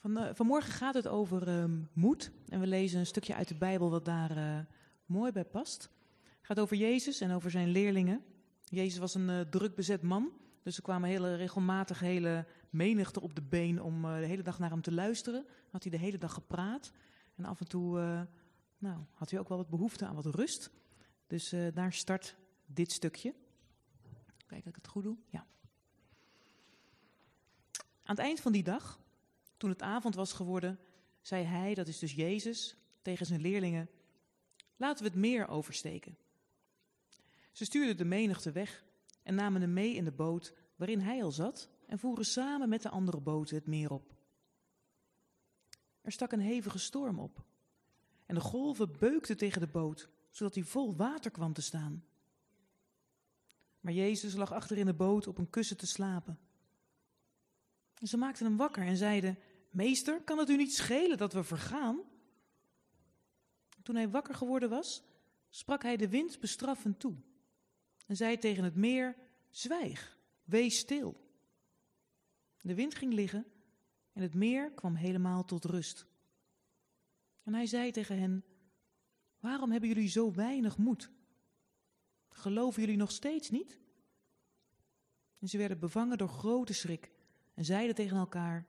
Van, vanmorgen gaat het over um, moed. En we lezen een stukje uit de Bijbel wat daar uh, mooi bij past. Het gaat over Jezus en over zijn leerlingen. Jezus was een uh, druk bezet man. Dus er kwamen hele, regelmatig hele menigte op de been om de hele dag naar hem te luisteren. Had hij de hele dag gepraat. En af en toe nou, had hij ook wel wat behoefte aan wat rust. Dus daar start dit stukje. Kijk dat ik het goed doe. Ja. Aan het eind van die dag, toen het avond was geworden, zei hij, dat is dus Jezus, tegen zijn leerlingen: Laten we het meer oversteken. Ze stuurden de menigte weg en namen hem mee in de boot waarin hij al zat en voeren samen met de andere boten het meer op. Er stak een hevige storm op en de golven beukten tegen de boot, zodat hij vol water kwam te staan. Maar Jezus lag achter in de boot op een kussen te slapen. En ze maakten hem wakker en zeiden: Meester, kan het u niet schelen dat we vergaan? Toen hij wakker geworden was, sprak hij de wind bestraffend toe en zei tegen het meer: Zwijg, wees stil. De wind ging liggen en het meer kwam helemaal tot rust. En hij zei tegen hen: Waarom hebben jullie zo weinig moed? Geloven jullie nog steeds niet? En ze werden bevangen door grote schrik en zeiden tegen elkaar: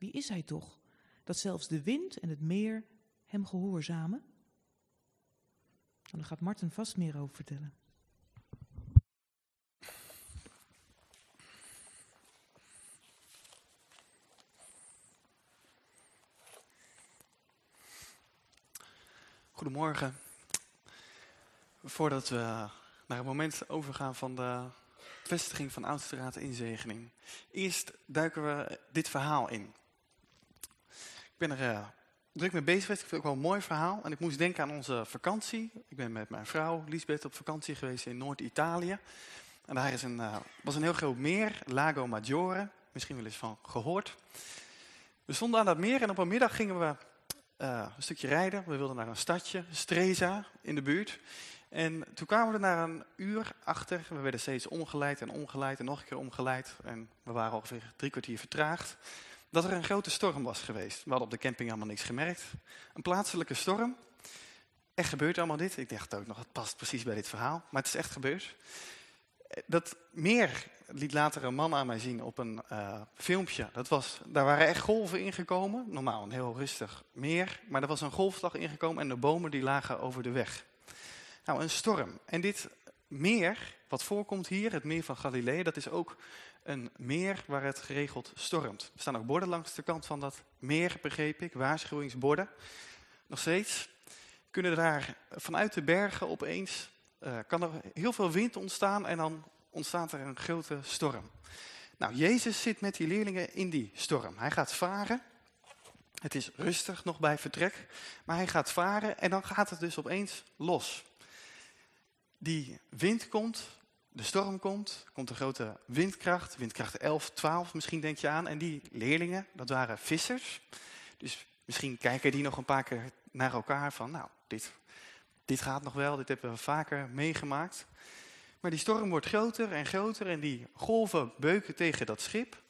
Wie is hij toch, dat zelfs de wind en het meer hem gehoorzamen? En daar gaat Martin vast meer over vertellen. Goedemorgen. Voordat we naar het moment overgaan van de vestiging van Oudstraat inzegening. Eerst duiken we dit verhaal in. Ik ben er uh, druk mee bezig geweest. Ik vind het ook wel een mooi verhaal. En ik moest denken aan onze vakantie. Ik ben met mijn vrouw Lisbeth op vakantie geweest in Noord-Italië. En daar is een, uh, was een heel groot meer, Lago Maggiore. Misschien wel eens van gehoord. We stonden aan dat meer en op een middag gingen we uh, een stukje rijden. We wilden naar een stadje, Streza, in de buurt. En toen kwamen we er na een uur achter. We werden steeds omgeleid en omgeleid en nog een keer omgeleid. En we waren ongeveer drie kwartier vertraagd. Dat er een grote storm was geweest. We hadden op de camping helemaal niks gemerkt. Een plaatselijke storm. Echt gebeurt allemaal dit. Ik dacht ook nog, het past precies bij dit verhaal. Maar het is echt gebeurd. Dat meer liet later een man aan mij zien op een uh, filmpje. Dat was, daar waren echt golven ingekomen. Normaal een heel rustig meer. Maar er was een golfslag ingekomen en de bomen die lagen over de weg. Nou, een storm. En dit meer, wat voorkomt hier, het meer van Galilee, dat is ook een meer waar het geregeld stormt. Er staan ook borden langs de kant van dat meer, begreep ik, waarschuwingsborden. Nog steeds kunnen daar vanuit de bergen opeens, uh, kan er heel veel wind ontstaan en dan ontstaat er een grote storm. Nou, Jezus zit met die leerlingen in die storm. Hij gaat varen. Het is rustig nog bij vertrek, maar hij gaat varen en dan gaat het dus opeens los die wind komt, de storm komt, komt een grote windkracht, windkracht 11, 12 misschien denk je aan. En die leerlingen, dat waren vissers. Dus misschien kijken die nog een paar keer naar elkaar van, nou, dit, dit gaat nog wel, dit hebben we vaker meegemaakt. Maar die storm wordt groter en groter en die golven beuken tegen dat schip.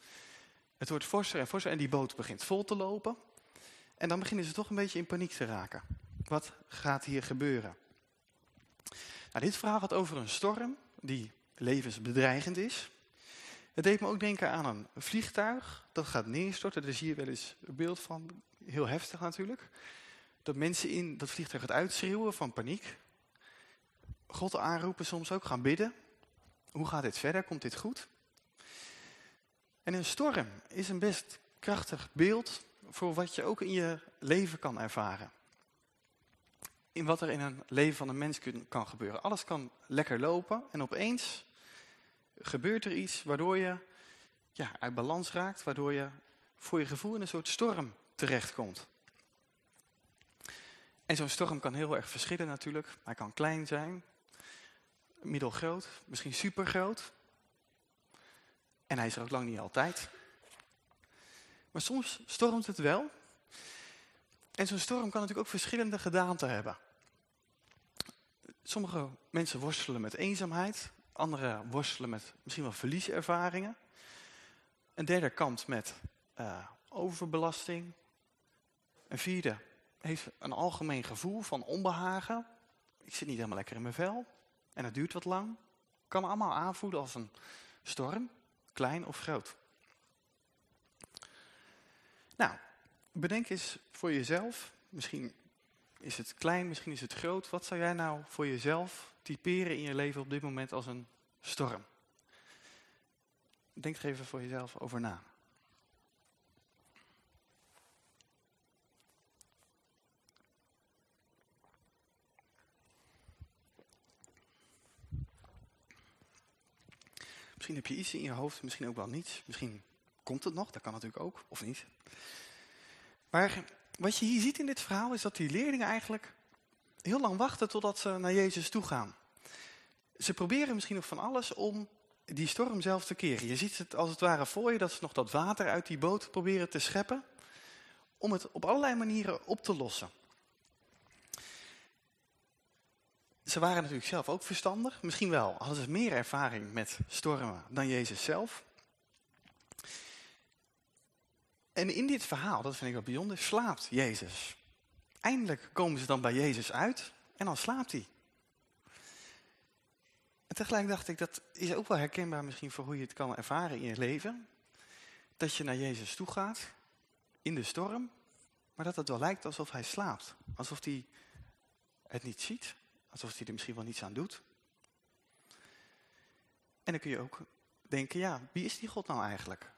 Het wordt forser en forser en die boot begint vol te lopen. En dan beginnen ze toch een beetje in paniek te raken. Wat gaat hier gebeuren? Nou, dit verhaal gaat over een storm die levensbedreigend is. Het deed me ook denken aan een vliegtuig dat gaat neerstorten. Daar zie je wel eens een beeld van, heel heftig natuurlijk. Dat mensen in dat vliegtuig het uitschreeuwen van paniek. God aanroepen soms ook, gaan bidden. Hoe gaat dit verder? Komt dit goed? En een storm is een best krachtig beeld voor wat je ook in je leven kan ervaren in wat er in een leven van een mens kan gebeuren. Alles kan lekker lopen en opeens gebeurt er iets waardoor je ja, uit balans raakt, waardoor je voor je gevoel in een soort storm terechtkomt. En zo'n storm kan heel erg verschillen natuurlijk. Hij kan klein zijn, middelgroot, misschien supergroot. En hij is er ook lang niet altijd. Maar soms stormt het wel en zo'n storm kan natuurlijk ook verschillende gedaanten hebben. Sommige mensen worstelen met eenzaamheid. Anderen worstelen met misschien wel verlieservaringen. Een derde kant met uh, overbelasting. Een vierde heeft een algemeen gevoel van onbehagen. Ik zit niet helemaal lekker in mijn vel. En het duurt wat lang. Kan allemaal aanvoelen als een storm, klein of groot. Nou, bedenk eens voor jezelf. Misschien is het klein, misschien is het groot. Wat zou jij nou voor jezelf typeren in je leven op dit moment als een storm? Denk er even voor jezelf over na. Misschien heb je iets in je hoofd, misschien ook wel niets. Misschien komt het nog, dat kan natuurlijk ook, of niet. Maar wat je hier ziet in dit verhaal is dat die leerlingen eigenlijk heel lang wachten totdat ze naar Jezus toe gaan. Ze proberen misschien nog van alles om die storm zelf te keren. Je ziet het als het ware voor je dat ze nog dat water uit die boot proberen te scheppen. Om het op allerlei manieren op te lossen. Ze waren natuurlijk zelf ook verstandig. Misschien wel hadden ze meer ervaring met stormen dan Jezus zelf. En in dit verhaal, dat vind ik wel bijzonder, slaapt Jezus. Eindelijk komen ze dan bij Jezus uit en dan slaapt hij. En tegelijk dacht ik, dat is ook wel herkenbaar misschien voor hoe je het kan ervaren in je leven. Dat je naar Jezus toe gaat, in de storm, maar dat het wel lijkt alsof hij slaapt. Alsof hij het niet ziet, alsof hij er misschien wel niets aan doet. En dan kun je ook denken, ja, wie is die God nou eigenlijk?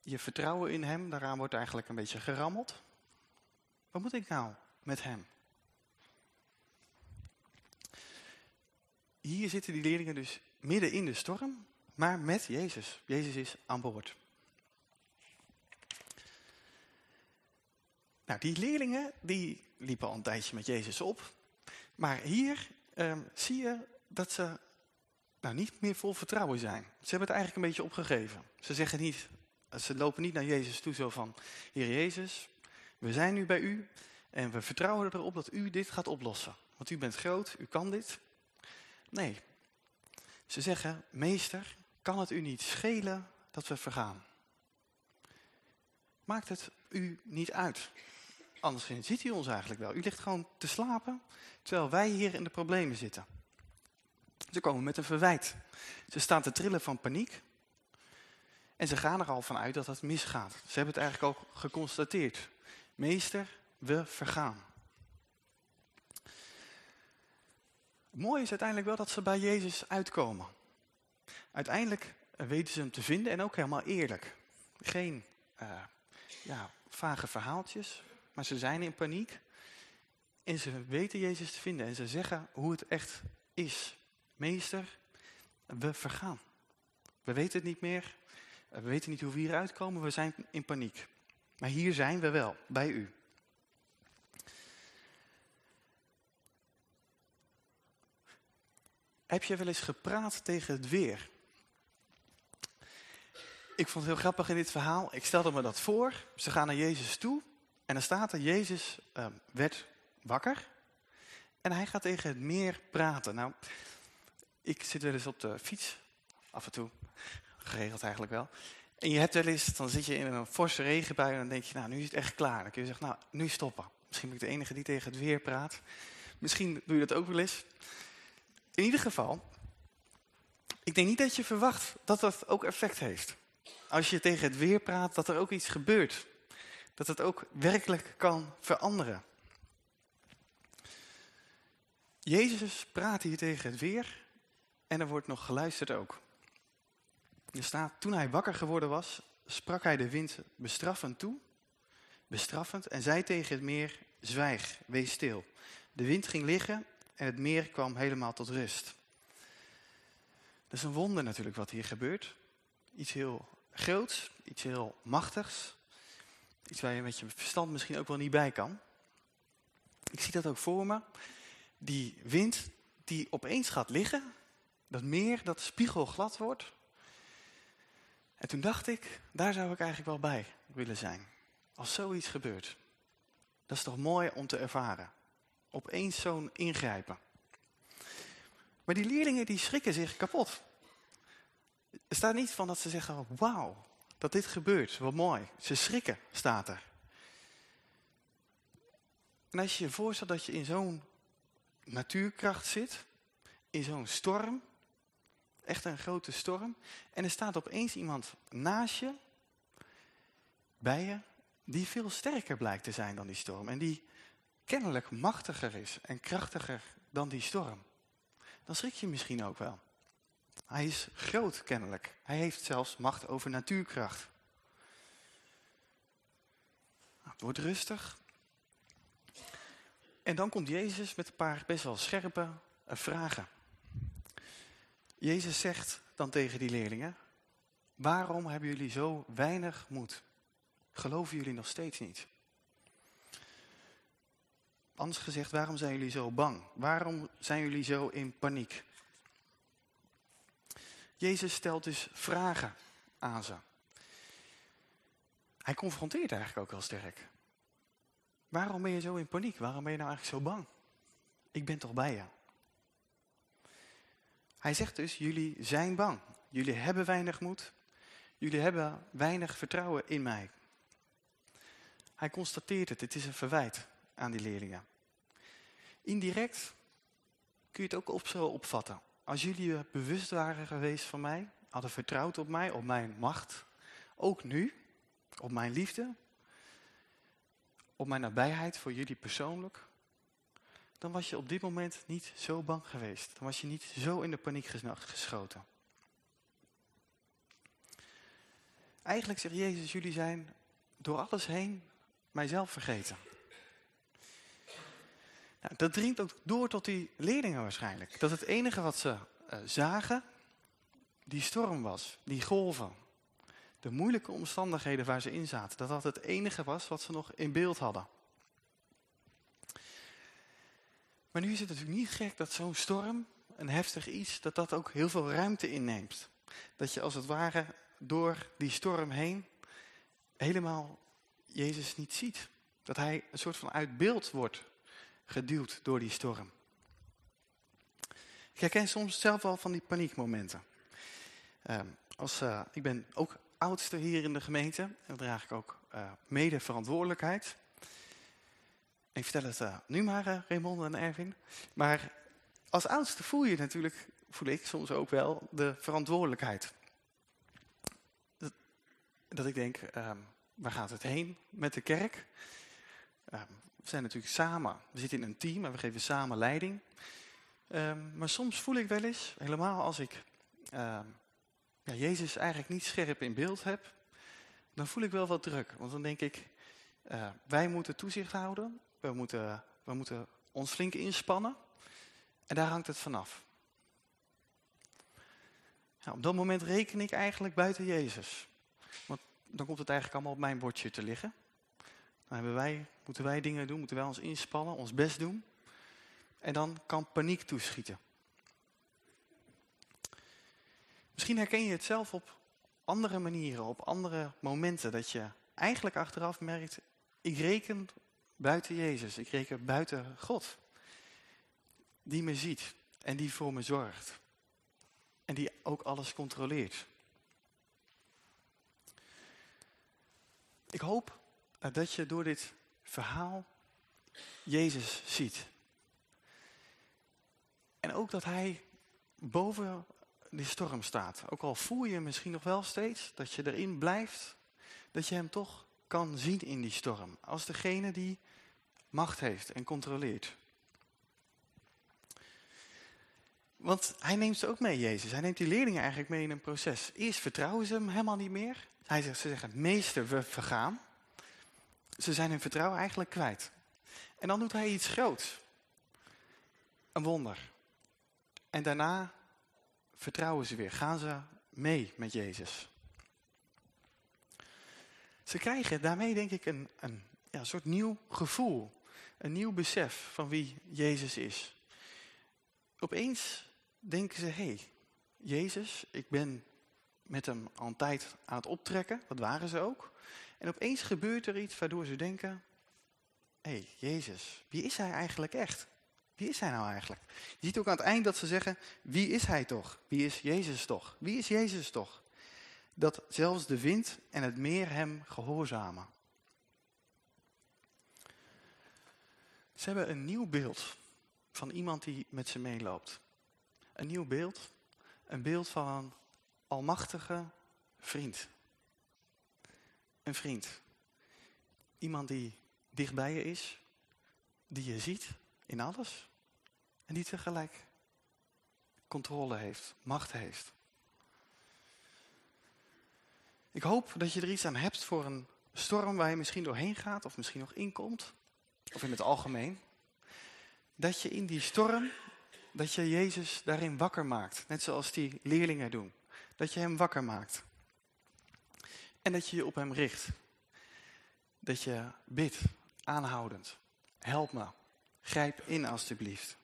Je vertrouwen in hem, daaraan wordt eigenlijk een beetje gerammeld. Wat moet ik nou met hem? Hier zitten die leerlingen dus midden in de storm, maar met Jezus. Jezus is aan boord. Nou, die leerlingen die liepen al een tijdje met Jezus op. Maar hier um, zie je dat ze nou, niet meer vol vertrouwen zijn. Ze hebben het eigenlijk een beetje opgegeven. Ze zeggen niet, ze lopen niet naar Jezus toe zo van, Heer Jezus, we zijn nu bij u en we vertrouwen erop dat u dit gaat oplossen. Want u bent groot, u kan dit. Nee, ze zeggen, meester, kan het u niet schelen dat we vergaan? Maakt het u niet uit? Anders ziet u ons eigenlijk wel. U ligt gewoon te slapen, terwijl wij hier in de problemen zitten. Ze komen met een verwijt. Ze staan te trillen van paniek. En ze gaan er al vanuit dat het misgaat. Ze hebben het eigenlijk ook geconstateerd. Meester, we vergaan. Het mooie is uiteindelijk wel dat ze bij Jezus uitkomen. Uiteindelijk weten ze hem te vinden en ook helemaal eerlijk. Geen uh, ja, vage verhaaltjes, maar ze zijn in paniek. En ze weten Jezus te vinden en ze zeggen hoe het echt is. Meester, we vergaan. We weten het niet meer. We weten niet hoe we hieruit komen. We zijn in paniek. Maar hier zijn we wel, bij u. Heb je wel eens gepraat tegen het weer? Ik vond het heel grappig in dit verhaal. Ik stelde me dat voor. Ze gaan naar Jezus toe. En dan staat er, Jezus uh, werd wakker. En hij gaat tegen het meer praten. Nou, ik zit wel eens op de fiets. Af en toe. Geregeld eigenlijk wel. En je hebt wel eens, dan zit je in een forse regenbui en dan denk je, nou, nu is het echt klaar. Dan kun je zeggen, nou, nu stoppen. Misschien ben ik de enige die tegen het weer praat. Misschien doe je dat ook wel eens. In ieder geval, ik denk niet dat je verwacht dat dat ook effect heeft. Als je tegen het weer praat, dat er ook iets gebeurt. Dat het ook werkelijk kan veranderen. Jezus praat hier tegen het weer en er wordt nog geluisterd ook. Er staat, toen hij wakker geworden was, sprak hij de wind bestraffend toe, bestraffend, en zei tegen het meer, zwijg, wees stil. De wind ging liggen en het meer kwam helemaal tot rust. Dat is een wonder natuurlijk wat hier gebeurt. Iets heel groots, iets heel machtigs. Iets waar je met je verstand misschien ook wel niet bij kan. Ik zie dat ook voor me. Die wind die opeens gaat liggen. Dat meer dat spiegelglad wordt. En toen dacht ik, daar zou ik eigenlijk wel bij willen zijn. Als zoiets gebeurt. Dat is toch mooi om te ervaren. Opeens zo'n ingrijpen. Maar die leerlingen die schrikken zich kapot. Er staat niet van dat ze zeggen, wauw, dat dit gebeurt. Wat mooi. Ze schrikken, staat er. En als je je voorstelt dat je in zo'n natuurkracht zit, in zo'n storm, echt een grote storm, en er staat opeens iemand naast je, bij je, die veel sterker blijkt te zijn dan die storm. En die kennelijk machtiger is en krachtiger dan die storm. Dan schrik je misschien ook wel. Hij is groot kennelijk. Hij heeft zelfs macht over natuurkracht. Nou, het wordt rustig. En dan komt Jezus met een paar best wel scherpe eh, vragen. Jezus zegt dan tegen die leerlingen, waarom hebben jullie zo weinig moed? Geloven jullie nog steeds niet? Anders gezegd, waarom zijn jullie zo bang? Waarom zijn jullie zo in paniek? Jezus stelt dus vragen aan ze. Hij confronteert eigenlijk ook heel sterk. Waarom ben je zo in paniek? Waarom ben je nou eigenlijk zo bang? Ik ben toch bij je? Hij zegt dus, jullie zijn bang. Jullie hebben weinig moed. Jullie hebben weinig vertrouwen in mij. Hij constateert het, het is een verwijt aan die leerlingen. Indirect kun je het ook op zo opvatten. Als jullie bewust waren geweest van mij, hadden vertrouwd op mij, op mijn macht, ook nu, op mijn liefde, op mijn nabijheid voor jullie persoonlijk, dan was je op dit moment niet zo bang geweest. Dan was je niet zo in de paniek geschoten. Eigenlijk zegt Jezus, jullie zijn door alles heen mijzelf vergeten. Nou, dat dringt ook door tot die leerlingen waarschijnlijk. Dat het enige wat ze uh, zagen, die storm was, die golven. De moeilijke omstandigheden waar ze in zaten. Dat dat het enige was wat ze nog in beeld hadden. Maar nu is het natuurlijk niet gek dat zo'n storm, een heftig iets, dat dat ook heel veel ruimte inneemt. Dat je als het ware door die storm heen helemaal Jezus niet ziet. Dat hij een soort van uit beeld wordt geduwd door die storm. Ik herken soms zelf wel van die paniekmomenten. Uh, als, uh, ik ben ook oudste hier in de gemeente. En draag ik ook uh, mede verantwoordelijkheid. Ik vertel het uh, nu maar, uh, Raymond en Erwin. Maar als oudste voel je natuurlijk, voel ik soms ook wel, de verantwoordelijkheid. Dat, dat ik denk, uh, waar gaat het heen met de kerk? Ehm, we zijn natuurlijk samen, we zitten in een team en we geven samen leiding. Um, maar soms voel ik wel eens, helemaal als ik ja, Jezus eigenlijk niet scherp in beeld heb, dan voel ik wel wat druk. Want dan denk ik, uh, wij moeten toezicht houden, we moeten, we moeten ons flink inspannen en daar hangt het vanaf. Ja, op dat moment reken ik eigenlijk buiten Jezus. Want dan komt het eigenlijk allemaal op mijn bordje te liggen. Dan wij, moeten wij dingen doen, moeten wij ons inspannen, ons best doen. En dan kan paniek toeschieten. Misschien herken je het zelf op andere manieren, op andere momenten. Dat je eigenlijk achteraf merkt, ik reken buiten Jezus, ik reken buiten God. Die me ziet en die voor me zorgt. En die ook alles controleert. Ik hoop dat je door dit verhaal Jezus ziet. En ook dat hij boven die storm staat. Ook al voel je misschien nog wel steeds dat je erin blijft, dat je hem toch kan zien in die storm. Als degene die macht heeft en controleert. Want hij neemt ze ook mee, Jezus. Hij neemt die leerlingen eigenlijk mee in een proces. Eerst vertrouwen ze hem helemaal niet meer. Hij zegt, ze zeggen, meester, we vergaan. Ze zijn hun vertrouwen eigenlijk kwijt. En dan doet hij iets groots. Een wonder. En daarna vertrouwen ze weer. Gaan ze mee met Jezus. Ze krijgen daarmee denk ik een, een ja, soort nieuw gevoel. Een nieuw besef van wie Jezus is. Opeens denken ze, hé, hey, Jezus, ik ben met hem al een tijd aan het optrekken. Dat waren ze ook. En opeens gebeurt er iets waardoor ze denken, hé, hey, Jezus, wie is hij eigenlijk echt? Wie is hij nou eigenlijk? Je ziet ook aan het eind dat ze zeggen, wie is hij toch? Wie is Jezus toch? Wie is Jezus toch? dat zelfs de wind en het meer hem gehoorzamen. Ze hebben een nieuw beeld van iemand die met ze meeloopt. Een nieuw beeld, een beeld van een almachtige vriend. Een vriend. Iemand die dichtbij je is, die je ziet in alles en die tegelijk controle heeft, macht heeft. Ik hoop dat je er iets aan hebt voor een storm waar je misschien doorheen gaat of misschien nog inkomt. Of in het algemeen. Dat je in die storm, dat je Jezus daarin wakker maakt. Net zoals die leerlingen doen. Dat je hem wakker maakt. En dat je je op hem richt. Dat je bidt, aanhoudend. Help me. Grijp in alstublieft.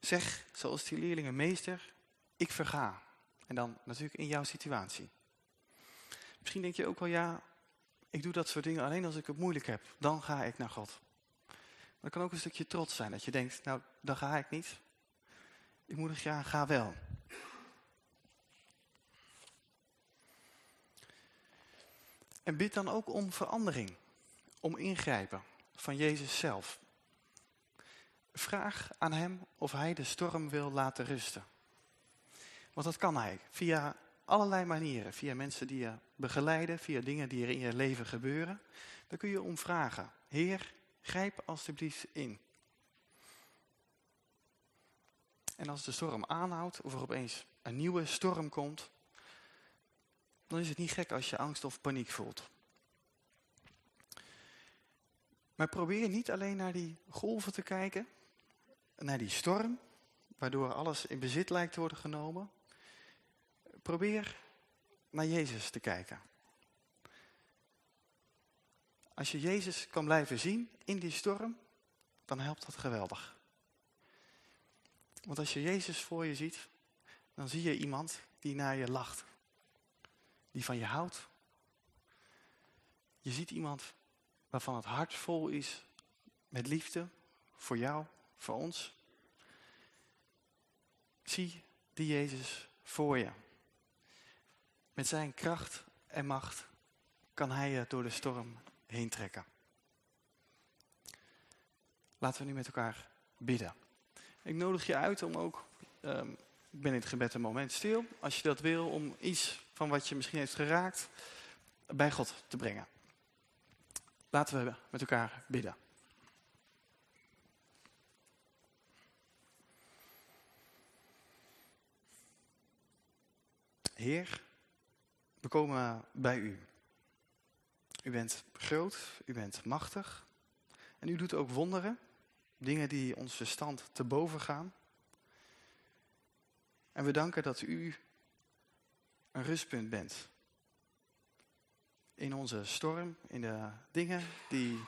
Zeg, zoals die leerlingen, meester, ik verga. En dan natuurlijk in jouw situatie. Misschien denk je ook wel, ja, ik doe dat soort dingen alleen als ik het moeilijk heb. Dan ga ik naar God. Maar kan ook een stukje trots zijn. Dat je denkt, nou, dan ga ik niet. Ik moedig je aan, ga wel. En bid dan ook om verandering. Om ingrijpen van Jezus zelf. Vraag aan hem of hij de storm wil laten rusten. Want dat kan hij. Via allerlei manieren. Via mensen die je begeleiden. Via dingen die er in je leven gebeuren. Daar kun je om vragen. Heer, grijp alstublieft in. En als de storm aanhoudt. Of er opeens een nieuwe storm komt. Dan is het niet gek als je angst of paniek voelt. Maar probeer niet alleen naar die golven te kijken. Naar die storm. Waardoor alles in bezit lijkt te worden genomen. Probeer naar Jezus te kijken. Als je Jezus kan blijven zien in die storm, dan helpt dat geweldig. Want als je Jezus voor je ziet, dan zie je iemand die naar je lacht. Die van je houdt. Je ziet iemand waarvan het hart vol is met liefde voor jou, voor ons. Zie die Jezus voor je. Met zijn kracht en macht kan hij je door de storm heen trekken. Laten we nu met elkaar bidden. Ik nodig je uit om ook, ik ben in het gebed een moment stil, als je dat wil, om iets van wat je misschien heeft geraakt bij God te brengen. Laten we met elkaar bidden. Heer, we komen bij u. U bent groot, u bent machtig. En u doet ook wonderen. Dingen die ons verstand te boven gaan. En we danken dat u een rustpunt bent. In onze storm, in de dingen die